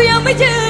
aku yang menjadi